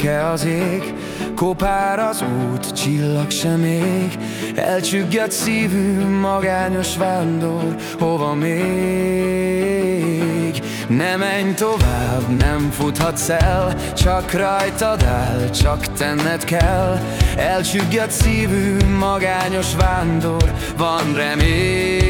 Szürke az ég Kopár az út, csillag sem ég. Elcsüggett szívű, magányos vándor Hova még? Ne menj tovább, nem futhatsz el Csak rajtad áll, csak tenned kell. Elcsüggett szívű, magányos vándor Van remény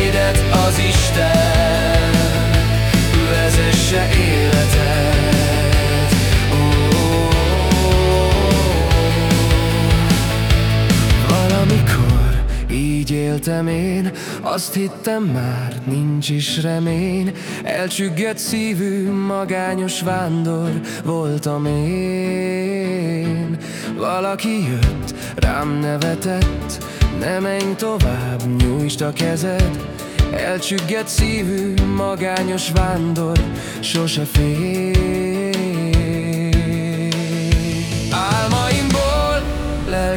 éltem én Azt hittem már nincs is remény. Elcsüggett szívű magányos vándor voltam én. Valaki jött, rám nevetett ne menj tovább, nyújtsd a kezed. Elcsüggett szívű, magányos vándor Sose fél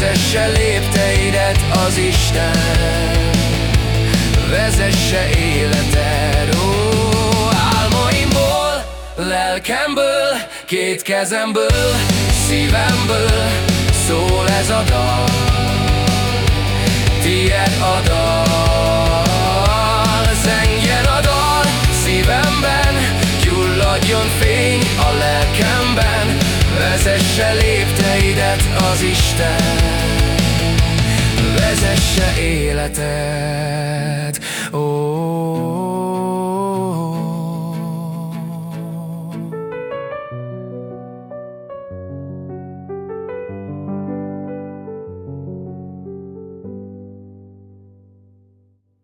Vezesse lépteidet az Isten. Vezesse életed Ó, álmaimból, lelkemből Két kezemből, szívemből Szól ez a dal az Isten Vezesse életed